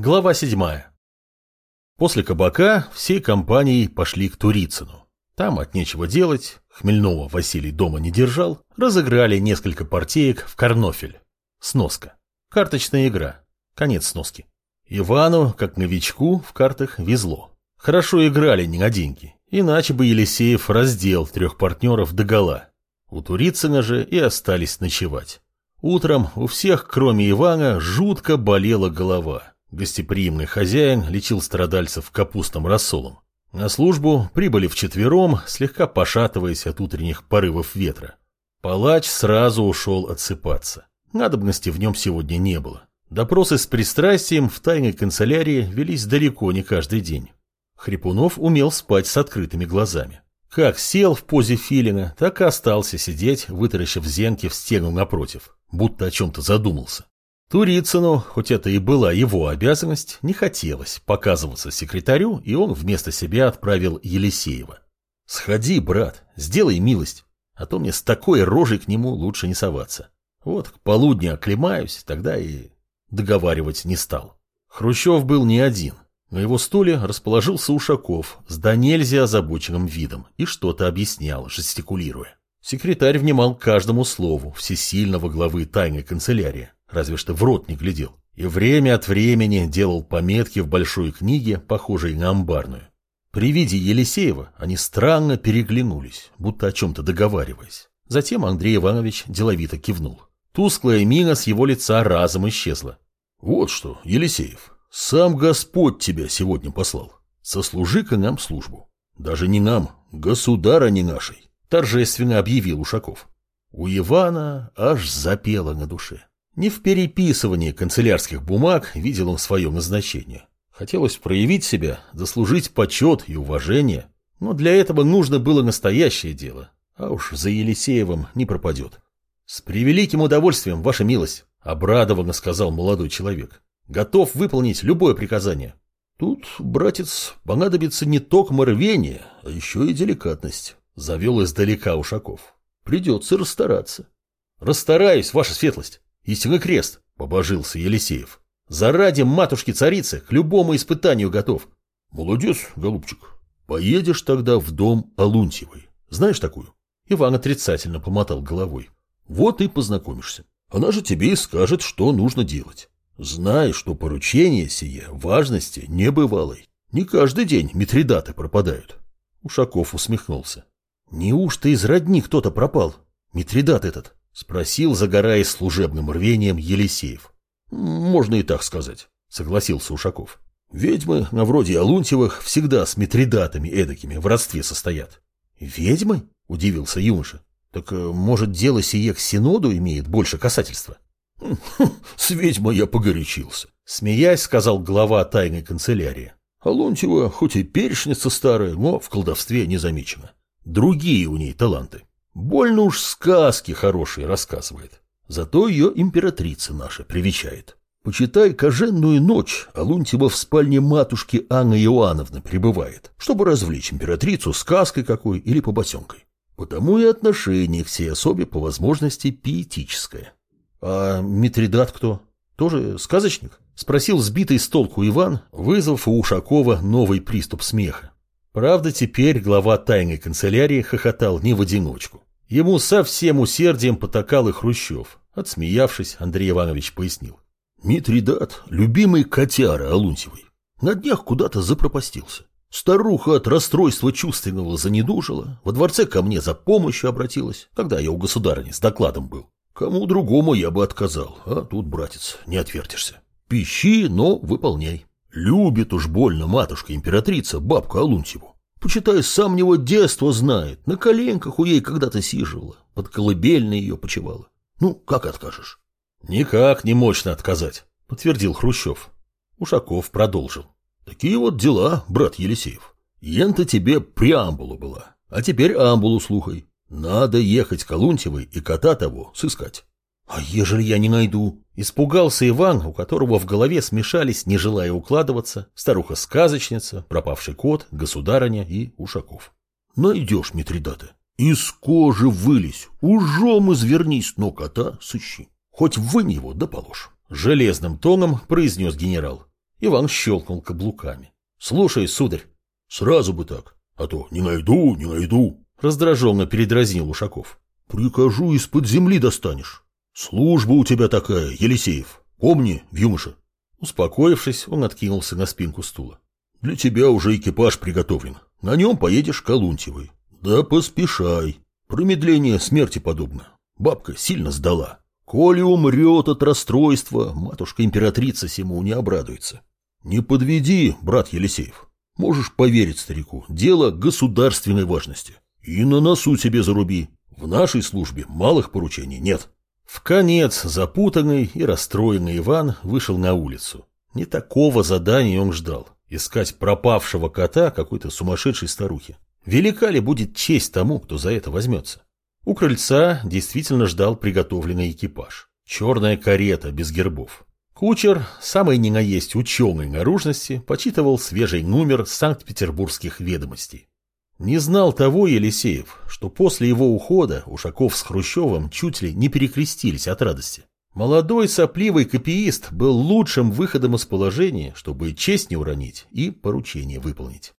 Глава 7. После кабака всей компанией пошли к Турицыну. Там от нечего делать, Хмельного Василий дома не держал, разыграли несколько партиек в карнофель. Сноска. Карточная игра. Конец сноски. Ивану, как новичку, в картах везло. Хорошо играли не на деньги, иначе бы Елисеев раздел трех партнеров догола. У Турицына же и остались ночевать. Утром у всех, кроме Ивана, жутко болела голова. Гостеприимный хозяин лечил страдальцев капустным рассолом. На службу прибыли вчетвером, слегка пошатываясь от утренних порывов ветра. Палач сразу ушел отсыпаться. Надобности в нем сегодня не было. Допросы с пристрастием в тайной канцелярии велись далеко не каждый день. Хрипунов умел спать с открытыми глазами. Как сел в позе филина, так и остался сидеть, вытаращив зенки в стену напротив, будто о чем-то задумался. Турицыну, хоть это и была его обязанность, не хотелось показываться секретарю, и он вместо себя отправил Елисеева. «Сходи, брат, сделай милость, а то мне с такой рожей к нему лучше не соваться. Вот к полудню оклемаюсь, тогда и договаривать не стал». Хрущев был не один. На его стуле расположился Ушаков с до нельзя озабоченным видом и что-то объяснял, жестикулируя. Секретарь внимал каждому слову всесильного главы тайной канцелярии разве что в рот не глядел, и время от времени делал пометки в большой книге, похожей на амбарную. При виде Елисеева они странно переглянулись, будто о чем-то договариваясь. Затем Андрей Иванович деловито кивнул. Тусклая мина с его лица разом исчезла. «Вот что, Елисеев, сам Господь тебя сегодня послал. Сослужи-ка нам службу. Даже не нам, государа не нашей», — торжественно объявил Ушаков. У Ивана аж запело на душе. Не в переписывании канцелярских бумаг видел он свое назначение. Хотелось проявить себя, заслужить почет и уважение, но для этого нужно было настоящее дело, а уж за Елисеевым не пропадет. «С превеликим удовольствием, ваша милость», — обрадованно сказал молодой человек. «Готов выполнить любое приказание». «Тут, братец, понадобится не только рвение, а еще и деликатность», — завел издалека Ушаков. «Придется расстараться». «Расстараюсь, ваша светлость», Истинный крест, побожился Елисеев. Заради матушки-царицы к любому испытанию готов. Молодец, голубчик. Поедешь тогда в дом Алунтьевой. Знаешь такую? Иван отрицательно помотал головой. Вот и познакомишься. Она же тебе и скажет, что нужно делать. Знай, что поручение сие важности небывалой. Не каждый день Митридаты пропадают. Ушаков усмехнулся. Неужто из родни кто-то пропал? Митридат этот. Спросил, загораясь служебным рвением, Елисеев. «Можно и так сказать», — согласился Ушаков. «Ведьмы, на вроде Алунтьевых, всегда с митридатами эдакими в родстве состоят». «Ведьмы?» — удивился юноша. «Так, э, может, дело сие к Синоду имеет больше касательства?» «Хм, «С ведьмой я погорячился», — смеясь, сказал глава тайной канцелярии. «Алунтьева хоть и перечница старая, но в колдовстве не замечена. Другие у ней таланты. Больно уж сказки хорошие рассказывает. Зато ее императрица наша привечает. Почитай коженную ночь, а Лунтьева в спальне матушки Анны Иоанновны пребывает, чтобы развлечь императрицу сказкой какой или побосенкой. Потому и отношение к сей особе по возможности пиетическое. А Митридат кто? Тоже сказочник? Спросил сбитый с толку Иван, вызвав у Ушакова новый приступ смеха. Правда, теперь глава тайной канцелярии хохотал не в одиночку. Ему со всем усердием потакал и Хрущев. Отсмеявшись, Андрей Иванович пояснил. Митридат, любимый котяра Алунтьевой, на днях куда-то запропастился. Старуха от расстройства чувственного занедужила, во дворце ко мне за помощью обратилась, когда я у государыни с докладом был. Кому другому я бы отказал, а тут, братец, не отвертишься. Пищи, но выполняй. Любит уж больно матушка-императрица бабку Алунтьеву. Почитай, сам него детство знает. На коленках у ей когда-то сиживала. Под колыбельной ее почевала. Ну, как откажешь? Никак не мощно отказать, подтвердил Хрущев. Ушаков продолжил. Такие вот дела, брат Елисеев. Ента тебе преамбула была, а теперь амбулу слухай. Надо ехать к Колунтьевой и кота того сыскать. А ежели я не найду? Испугался Иван, у которого в голове смешались, не желая укладываться, старуха-сказочница, пропавший кот, государыня и Ушаков. Найдешь, Митридата, из кожи вылезь, ужом извернись, но кота сыщи. Хоть вынь его да положь. Железным тоном произнес генерал. Иван щелкнул каблуками. «Слушай, сударь». «Сразу бы так, а то не найду, не найду», — раздраженно передразнил Ушаков. «Прикажу, из-под земли достанешь. Служба у тебя такая, Елисеев. Помни, Вьюмыша». Успокоившись, он откинулся на спинку стула. «Для тебя уже экипаж приготовлен. На нем поедешь к Алунтьевой. Да поспешай. Промедление смерти подобно. Бабка сильно сдала. Коли умрет от расстройства, матушка-императрица сему не обрадуется. Не подведи, брат Елисеев. Можешь поверить старику, дело государственной важности. И на носу себе заруби. В нашей службе малых поручений нет. В конец запутанный и расстроенный Иван вышел на улицу. Не такого задания он ждал. Искать пропавшего кота какой-то сумасшедшей старухи. Велика ли будет честь тому, кто за это возьмется? У крыльца действительно ждал приготовленный экипаж. Черная карета без гербов. Кучер, самый не наесть ученой наружности, почитывал свежий номер Санкт-Петербургских ведомостей. Не знал того Елисеев, что после его ухода Ушаков с Хрущевым чуть ли не перекрестились от радости. Молодой сопливый копиист был лучшим выходом из положения, чтобы честь не уронить и поручение выполнить.